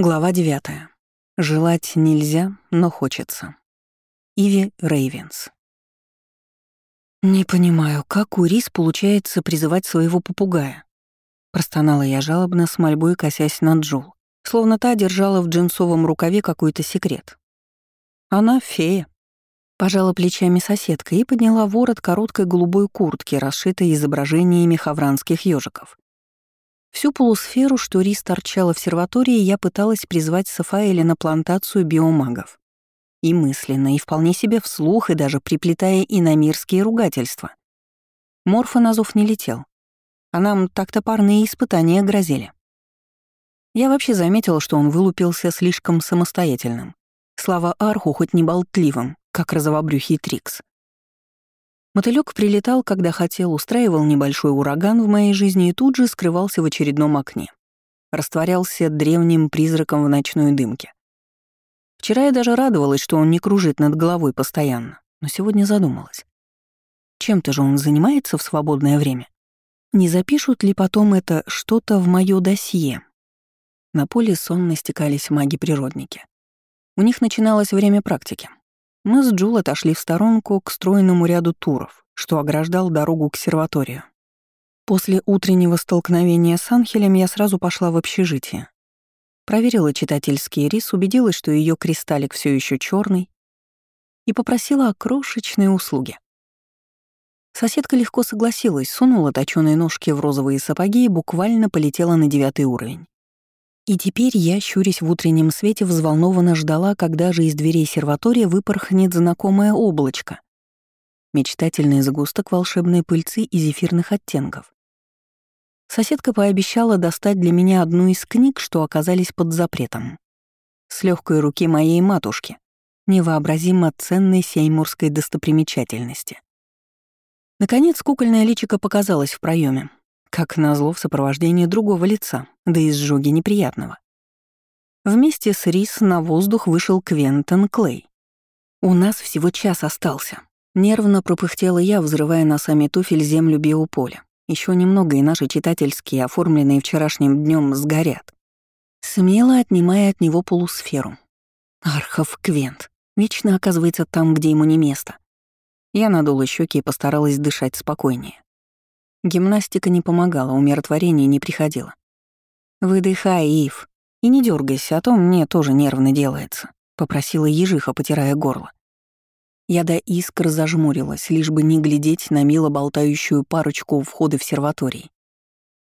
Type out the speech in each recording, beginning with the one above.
Глава 9. Желать нельзя, но хочется. Иви Рейвенс. «Не понимаю, как у Рис получается призывать своего попугая?» Простонала я жалобно с мольбой, косясь на Джул, словно та держала в джинсовом рукаве какой-то секрет. «Она фея», — пожала плечами соседка и подняла ворот короткой голубой куртки, расшитой изображениями хавранских ежиков. Всю полусферу, что Рис торчала в серватории, я пыталась призвать Сафаэля на плантацию биомагов. И мысленно, и вполне себе вслух, и даже приплетая иномирские ругательства. Морфа на зов не летел. А нам так-то парные испытания грозили. Я вообще заметила, что он вылупился слишком самостоятельным. Слава Арху хоть не болтливым, как розовобрюхий Трикс. Мотылёк прилетал, когда хотел, устраивал небольшой ураган в моей жизни и тут же скрывался в очередном окне. Растворялся древним призраком в ночной дымке. Вчера я даже радовалась, что он не кружит над головой постоянно, но сегодня задумалась. Чем-то же он занимается в свободное время? Не запишут ли потом это что-то в моё досье? На поле сонно стекались маги-природники. У них начиналось время практики. Мы с Джул отошли в сторонку к стройному ряду туров, что ограждал дорогу к серваторию. После утреннего столкновения с Анхелем я сразу пошла в общежитие. Проверила читательский рис, убедилась, что ее кристаллик все еще черный, и попросила о крошечной услуге. Соседка легко согласилась, сунула точёные ножки в розовые сапоги и буквально полетела на девятый уровень. И теперь я, щурясь в утреннем свете, взволнованно ждала, когда же из дверей серватория выпорхнет знакомое облачко. Мечтательный загусток волшебной пыльцы и зефирных оттенков. Соседка пообещала достать для меня одну из книг, что оказались под запретом. С легкой руки моей матушки, невообразимо ценной сеймурской достопримечательности. Наконец кукольное личико показалось в проеме, как назло в сопровождении другого лица, да и сжоги неприятного. Вместе с Рис на воздух вышел Квентон Клей. «У нас всего час остался», — нервно пропыхтела я, взрывая носами туфель землю биополя. Еще немного, и наши читательские, оформленные вчерашним днем, сгорят. Смело отнимая от него полусферу. Архов Квент. Вечно оказывается там, где ему не место. Я надула щеки и постаралась дышать спокойнее. Гимнастика не помогала, умиротворение не приходило. «Выдыхай, Ив, и не дергайся, а то мне тоже нервно делается», — попросила ежиха, потирая горло. Я до искр зажмурилась, лишь бы не глядеть на мило болтающую парочку у входа в серваторий.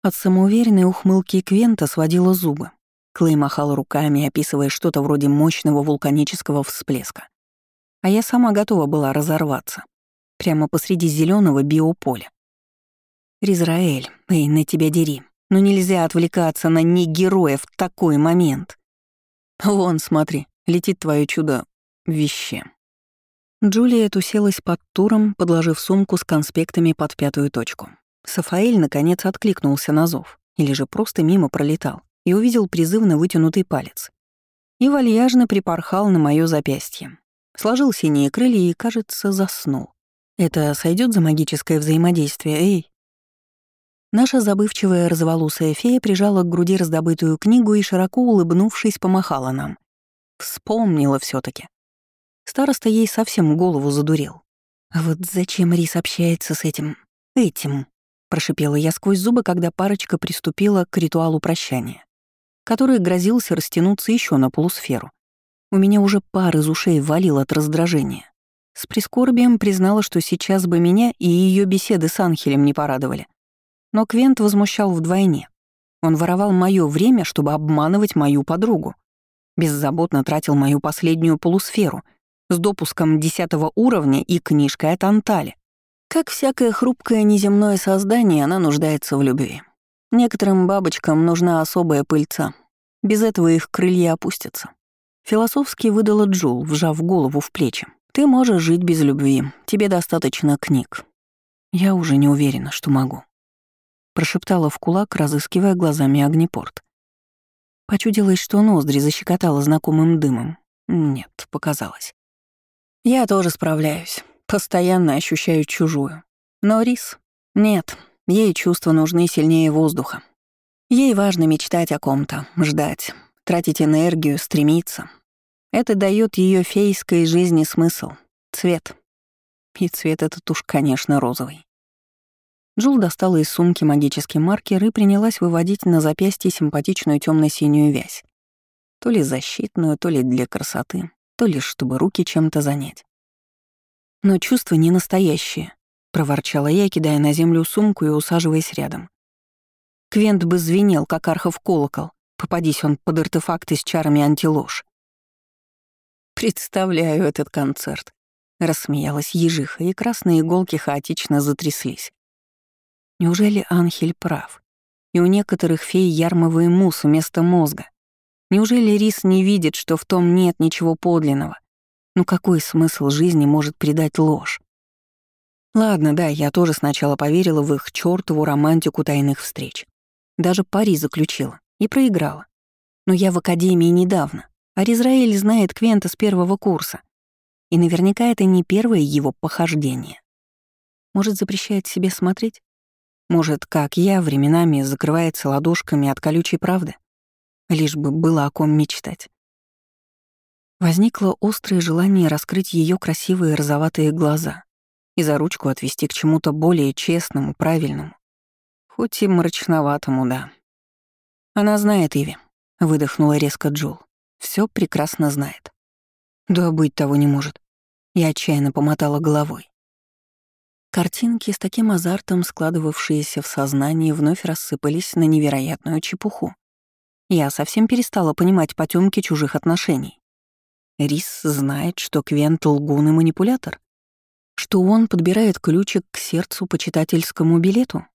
От самоуверенной ухмылки Квента сводила зубы. Клей махал руками, описывая что-то вроде мощного вулканического всплеска. А я сама готова была разорваться. Прямо посреди зеленого биополя. Ризраэль, эй, на тебя дери. Но нельзя отвлекаться на не в такой момент. Вон, смотри, летит твое чудо веще. Джулиет уселась под туром, подложив сумку с конспектами под пятую точку. Сафаэль, наконец, откликнулся на зов, или же просто мимо пролетал, и увидел призывно вытянутый палец. И вальяжно припорхал на моё запястье. Сложил синие крылья и, кажется, заснул. Это сойдет за магическое взаимодействие, эй? Наша забывчивая розоволусая фея прижала к груди раздобытую книгу и, широко улыбнувшись, помахала нам. Вспомнила все таки Староста ей совсем голову задурил. «А вот зачем Рис общается с этим... этим?» Прошипела я сквозь зубы, когда парочка приступила к ритуалу прощания, который грозился растянуться еще на полусферу. У меня уже пар из ушей валил от раздражения. С прискорбием признала, что сейчас бы меня и ее беседы с Анхелем не порадовали. Но Квент возмущал вдвойне. Он воровал мое время, чтобы обманывать мою подругу. Беззаботно тратил мою последнюю полусферу с допуском десятого уровня и книжкой от Антали. Как всякое хрупкое неземное создание, она нуждается в любви. Некоторым бабочкам нужна особая пыльца. Без этого их крылья опустятся. Философски выдала Джул, вжав голову в плечи. «Ты можешь жить без любви. Тебе достаточно книг». Я уже не уверена, что могу прошептала в кулак, разыскивая глазами огнепорт. Почудилось, что ноздри защекотало знакомым дымом. Нет, показалось. Я тоже справляюсь. Постоянно ощущаю чужую. Но Рис? Нет, ей чувства нужны сильнее воздуха. Ей важно мечтать о ком-то, ждать. тратить энергию, стремиться. Это дает ее фейской жизни смысл, цвет. И цвет этот уж, конечно, розовый. Джул достала из сумки магический маркер и принялась выводить на запястье симпатичную темно синюю вязь. То ли защитную, то ли для красоты, то ли чтобы руки чем-то занять. Но чувства не настоящие, проворчала я, кидая на землю сумку и усаживаясь рядом. Квент бы звенел, как архов колокол, попадись он под артефакты с чарами антиложь. «Представляю этот концерт», — рассмеялась ежиха, и красные иголки хаотично затряслись. Неужели Анхель прав? И у некоторых фей ярмовый мусс вместо мозга. Неужели Рис не видит, что в том нет ничего подлинного? Ну какой смысл жизни может придать ложь? Ладно, да, я тоже сначала поверила в их чёртову романтику тайных встреч. Даже пари заключила и проиграла. Но я в академии недавно, а Ризраэль знает Квента с первого курса. И наверняка это не первое его похождение. Может, запрещает себе смотреть? Может, как я, временами закрывается ладошками от колючей правды? Лишь бы было о ком мечтать. Возникло острое желание раскрыть ее красивые розоватые глаза и за ручку отвести к чему-то более честному, правильному. Хоть и мрачноватому, да. Она знает Иви, выдохнула резко Джул. Все прекрасно знает. Да быть того не может. Я отчаянно помотала головой. Картинки с таким азартом, складывавшиеся в сознании, вновь рассыпались на невероятную чепуху. Я совсем перестала понимать потемки чужих отношений. Рис знает, что Квент — лгун и манипулятор? Что он подбирает ключик к сердцу по читательскому билету?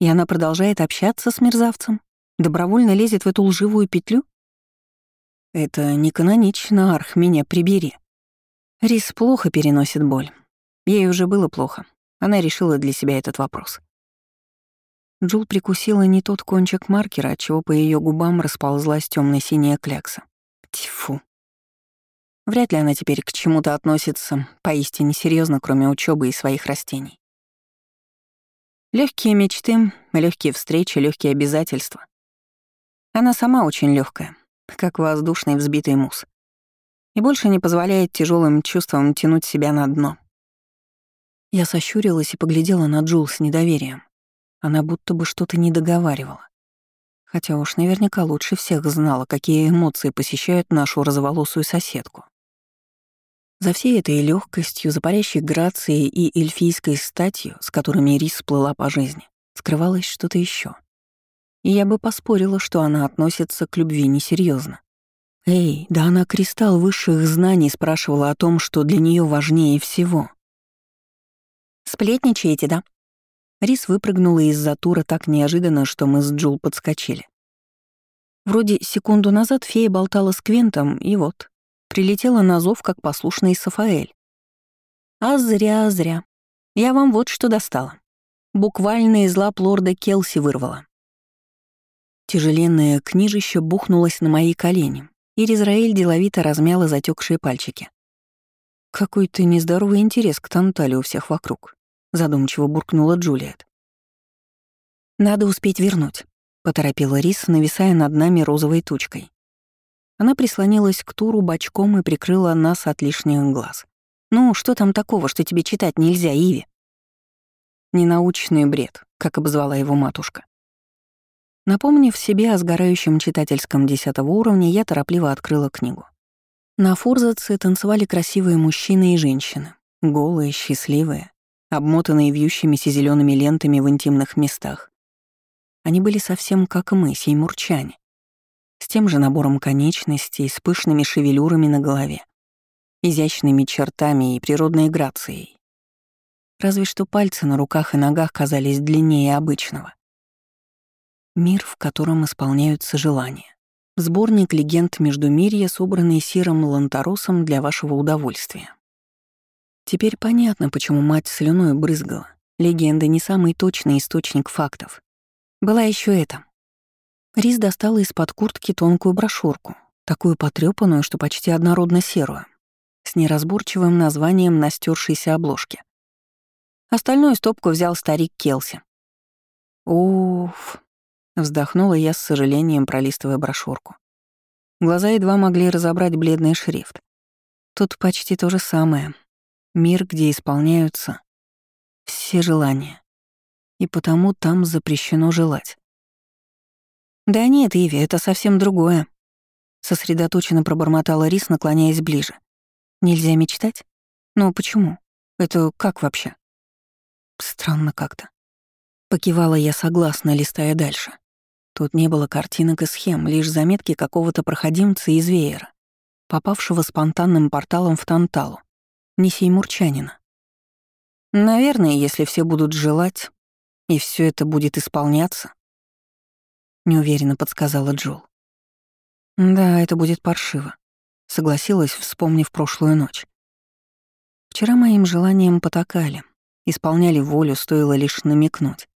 И она продолжает общаться с мерзавцем? Добровольно лезет в эту лживую петлю? Это не канонично, Арх, меня прибери. Рис плохо переносит боль. Ей уже было плохо. Она решила для себя этот вопрос. Джул прикусила не тот кончик маркера, отчего по ее губам расползлась темно синяя клякса. Тьфу. Вряд ли она теперь к чему-то относится поистине серьезно, кроме учебы и своих растений. Легкие мечты, легкие встречи, легкие обязательства. Она сама очень легкая, как воздушный взбитый мусс, и больше не позволяет тяжелым чувствам тянуть себя на дно. Я сощурилась и поглядела на Джул с недоверием. Она будто бы что-то не договаривала. Хотя уж наверняка лучше всех знала, какие эмоции посещают нашу розоволосую соседку. За всей этой легкостью, за парящей грацией и эльфийской статью, с которыми Рис плыла по жизни, скрывалось что-то еще. И я бы поспорила, что она относится к любви несерьезно. Эй, да она кристалл высших знаний спрашивала о том, что для нее важнее всего. «Сплетничаете, да?» Рис выпрыгнула из-за тура так неожиданно, что мы с Джул подскочили. Вроде секунду назад фея болтала с Квентом, и вот, прилетела на зов, как послушный Сафаэль. А зря, зря. Я вам вот что достала. Буквально из лап лорда Келси вырвала. Тяжеленное книжище бухнулось на мои колени, и Ризраэль деловито размяла затекшие пальчики. Какой-то нездоровый интерес к Тантале у всех вокруг задумчиво буркнула Джулиет. «Надо успеть вернуть», — поторопила Рис, нависая над нами розовой тучкой. Она прислонилась к туру бочком и прикрыла нас от лишних глаз. «Ну, что там такого, что тебе читать нельзя, Иви?» «Ненаучный бред», как обозвала его матушка. Напомнив себе о сгорающем читательском десятого уровня, я торопливо открыла книгу. На фурзаце танцевали красивые мужчины и женщины, голые, счастливые, обмотанные вьющимися зелеными лентами в интимных местах. Они были совсем как мы, сеймурчане, с тем же набором конечностей, с пышными шевелюрами на голове, изящными чертами и природной грацией. Разве что пальцы на руках и ногах казались длиннее обычного. Мир, в котором исполняются желания. Сборник легенд Междумирья, собранный Сиром Лантаросом для вашего удовольствия. Теперь понятно, почему мать слюной брызгала. Легенда не самый точный источник фактов. Была еще это. Рис достала из-под куртки тонкую брошюрку, такую потрёпанную, что почти однородно серую, с неразборчивым названием на стёршейся обложке. Остальную стопку взял старик Келси. «Уф», — вздохнула я с сожалением, пролистывая брошюрку. Глаза едва могли разобрать бледный шрифт. Тут почти то же самое. Мир, где исполняются все желания. И потому там запрещено желать. «Да нет, Иви, это совсем другое», — сосредоточенно пробормотала Рис, наклоняясь ближе. «Нельзя мечтать? Но почему? Это как вообще?» Странно как-то. Покивала я согласно, листая дальше. Тут не было картинок и схем, лишь заметки какого-то проходимца из веера, попавшего спонтанным порталом в Танталу, не сеймурчанина. Наверное, если все будут желать, и все это будет исполняться, неуверенно подсказала Джул. Да, это будет паршиво, согласилась, вспомнив прошлую ночь. Вчера моим желанием потакали, исполняли волю, стоило лишь намекнуть.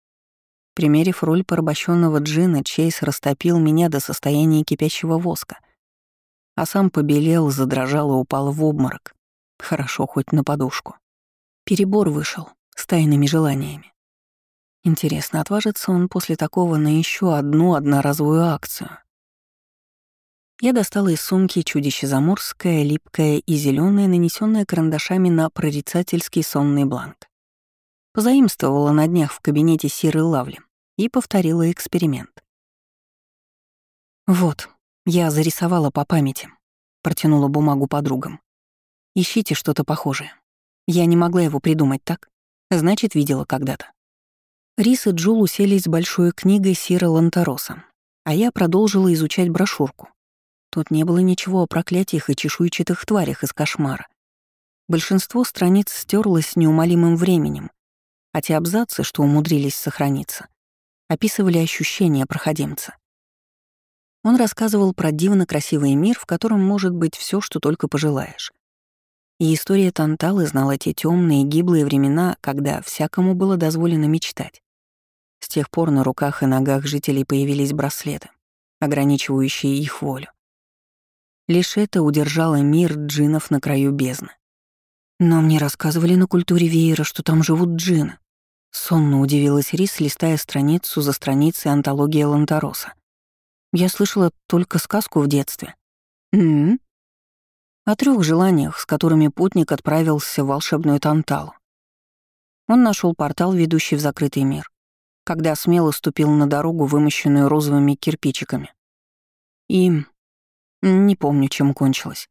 Примерив роль порабощенного джина, Чейз растопил меня до состояния кипящего воска, а сам побелел, задрожал и упал в обморок. Хорошо, хоть на подушку. Перебор вышел с тайными желаниями. Интересно, отважится он после такого на еще одну одноразовую акцию? Я достала из сумки чудище заморское, липкое и зеленое, нанесенное карандашами на прорицательский сонный бланк. Позаимствовала на днях в кабинете Сиры Лавли и повторила эксперимент. «Вот, я зарисовала по памяти», — протянула бумагу подругам. «Ищите что-то похожее. Я не могла его придумать так. Значит, видела когда-то». Рис и Джул уселись с большой книгой Сира Лантароса, а я продолжила изучать брошюрку. Тут не было ничего о проклятиях и чешуйчатых тварях из кошмара. Большинство страниц стерлось неумолимым временем, а те абзацы, что умудрились сохраниться, описывали ощущения проходимца. Он рассказывал про дивно красивый мир, в котором может быть все, что только пожелаешь. И история Танталы знала те темные гиблые времена, когда всякому было дозволено мечтать. С тех пор на руках и ногах жителей появились браслеты, ограничивающие их волю. Лишь это удержало мир джинов на краю бездны. Но мне рассказывали на культуре веера, что там живут джины. Сонно удивилась Рис, листая страницу за страницей антологии Лантароса. Я слышала только сказку в детстве. М, -м, О трех желаниях, с которыми путник отправился в волшебную Танталу. Он нашел портал, ведущий в закрытый мир, когда смело ступил на дорогу, вымощенную розовыми кирпичиками. И не помню, чем кончилось.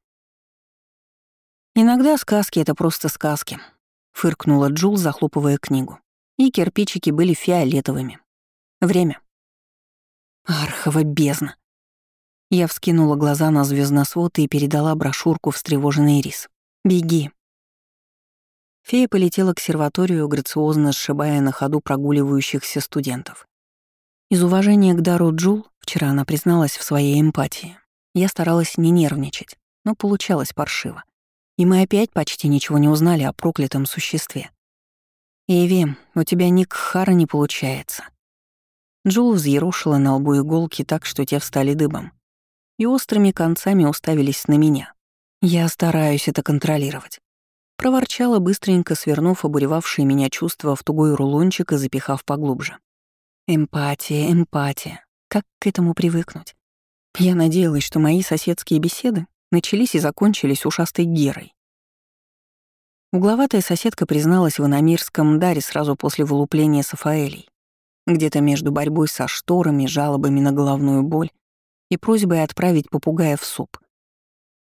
«Иногда сказки — это просто сказки», — фыркнула Джул, захлопывая книгу. И кирпичики были фиолетовыми. Время. Архова бездна. Я вскинула глаза на звездносвод и передала брошюрку встревоженный рис. «Беги». Фея полетела к серваторию, грациозно сшибая на ходу прогуливающихся студентов. Из уважения к дару Джул, вчера она призналась в своей эмпатии, я старалась не нервничать, но получалось паршиво и мы опять почти ничего не узнали о проклятом существе. «Эви, у тебя ник Хара не получается». Джул взъерушила на лбу иголки так, что те встали дыбом, и острыми концами уставились на меня. Я стараюсь это контролировать. Проворчала, быстренько свернув обуревавшие меня чувства в тугой рулончик и запихав поглубже. Эмпатия, эмпатия. Как к этому привыкнуть? Я надеялась, что мои соседские беседы начались и закончились ушастой Герой. Угловатая соседка призналась в иномирском даре сразу после вылупления Сафаэлей, где-то между борьбой со шторами, жалобами на головную боль и просьбой отправить попугая в суп.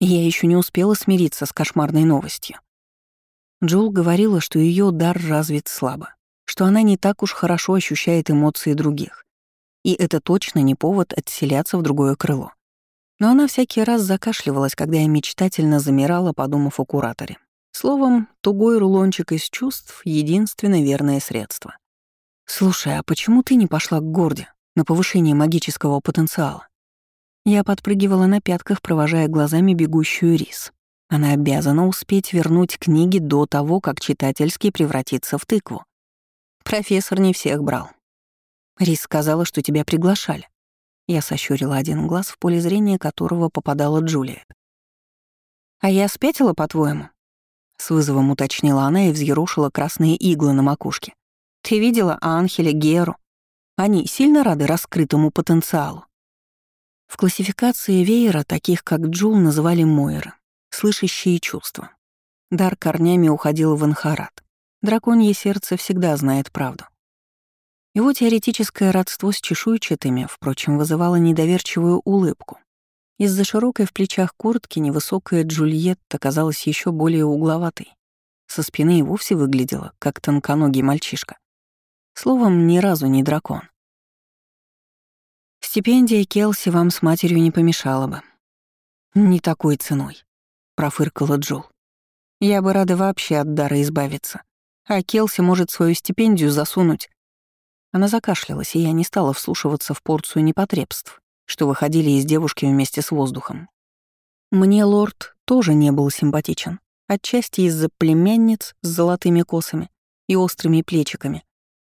я еще не успела смириться с кошмарной новостью. Джул говорила, что ее дар развит слабо, что она не так уж хорошо ощущает эмоции других. И это точно не повод отселяться в другое крыло. Но она всякий раз закашливалась, когда я мечтательно замирала, подумав о кураторе. Словом, тугой рулончик из чувств — единственное верное средство. «Слушай, а почему ты не пошла к Горде на повышение магического потенциала?» Я подпрыгивала на пятках, провожая глазами бегущую рис. Она обязана успеть вернуть книги до того, как читательский превратится в тыкву. Профессор не всех брал. Рис сказала, что тебя приглашали. Я сощурила один глаз, в поле зрения которого попадала Джулия. «А я спятила, по-твоему?» С вызовом уточнила она и взъерушила красные иглы на макушке. «Ты видела Анхеля, Геру? Они сильно рады раскрытому потенциалу?» В классификации веера таких, как Джул, называли Мойры, слышащие чувства. Дар корнями уходил в Анхарат. Драконье сердце всегда знает правду. Его теоретическое родство с чешуйчатыми, впрочем, вызывало недоверчивую улыбку. Из-за широкой в плечах куртки невысокая Джульетта казалась еще более угловатой. Со спины и вовсе выглядела, как тонконогий мальчишка. Словом, ни разу не дракон. Стипендия Келси вам с матерью не помешала бы. Не такой ценой, профыркала Джул. Я бы рада вообще от дара избавиться. А Келси может свою стипендию засунуть. Она закашлялась, и я не стала вслушиваться в порцию непотребств, что выходили из девушки вместе с воздухом. Мне лорд тоже не был симпатичен, отчасти из-за племянниц с золотыми косами и острыми плечиками,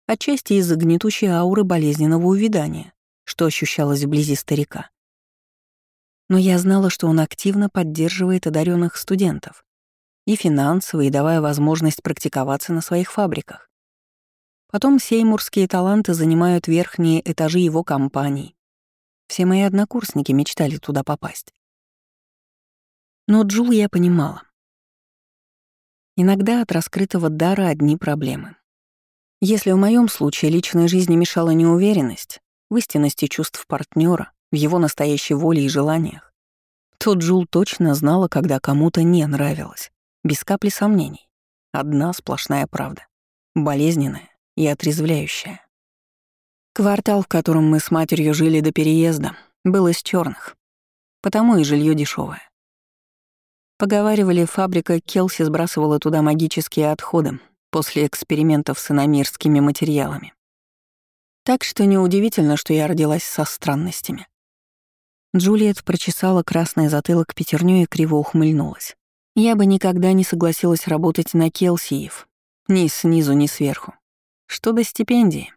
отчасти из-за гнетущей ауры болезненного увядания, что ощущалось вблизи старика. Но я знала, что он активно поддерживает одаренных студентов, и финансово, и давая возможность практиковаться на своих фабриках. Потом сеймурские таланты занимают верхние этажи его компаний. Все мои однокурсники мечтали туда попасть. Но Джул я понимала. Иногда от раскрытого дара одни проблемы. Если в моем случае личной жизни мешала неуверенность в истинности чувств партнера, в его настоящей воле и желаниях, то Джул точно знала, когда кому-то не нравилось. Без капли сомнений. Одна сплошная правда. Болезненная и отрезвляющая. Квартал, в котором мы с матерью жили до переезда, был из черных, потому и жилье дешевое. Поговаривали, фабрика Келси сбрасывала туда магические отходы после экспериментов с иномирскими материалами. Так что неудивительно, что я родилась со странностями. Джулиет прочесала красный затылок пятерню и криво ухмыльнулась. Я бы никогда не согласилась работать на Келсиев. Ни снизу, ни сверху. Что до стипендии?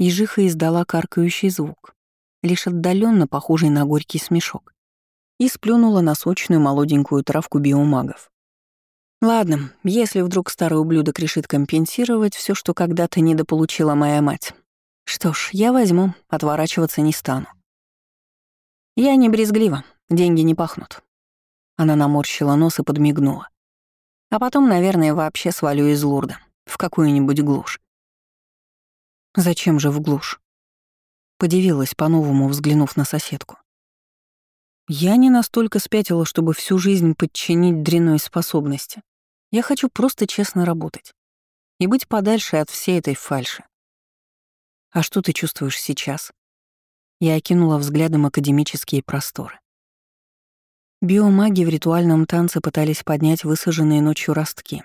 Ежиха издала каркающий звук, лишь отдаленно похожий на горький смешок, и сплюнула на сочную молоденькую травку биомагов. Ладно, если вдруг старый ублюдок решит компенсировать все, что когда-то недополучила моя мать. Что ж, я возьму, отворачиваться не стану. Я не брезглива, деньги не пахнут. Она наморщила нос и подмигнула. А потом, наверное, вообще свалю из Лурда, в какую-нибудь глушь. Зачем же в глушь? Подивилась, по-новому взглянув на соседку. Я не настолько спятила, чтобы всю жизнь подчинить дряной способности. Я хочу просто честно работать и быть подальше от всей этой фальши. А что ты чувствуешь сейчас? Я окинула взглядом академические просторы. Биомаги в ритуальном танце пытались поднять высаженные ночью ростки.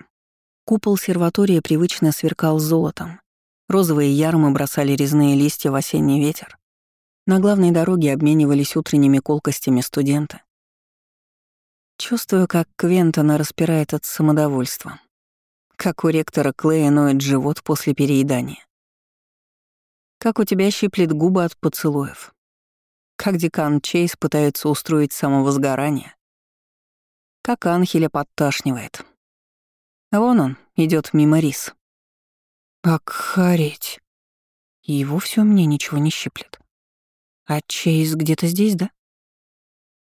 Купол серватория привычно сверкал золотом. Розовые ярмы бросали резные листья в осенний ветер. На главной дороге обменивались утренними колкостями студенты. Чувствую, как Квентона распирает от самодовольства. Как у ректора Клея ноет живот после переедания. Как у тебя щиплет губы от поцелуев как декан Чейз пытается устроить самовозгорание, как Анхеля подташнивает. Вон он, идет мимо рис. Охареть. И вовсе у меня ничего не щиплет. А Чейз где-то здесь, да?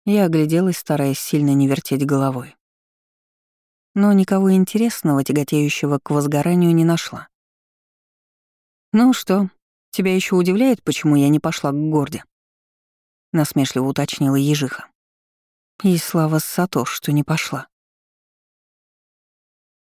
Я огляделась, стараясь сильно не вертеть головой. Но никого интересного, тяготеющего к возгоранию, не нашла. «Ну что, тебя еще удивляет, почему я не пошла к Горде?» насмешливо уточнила ежиха. И слава Сато, что не пошла.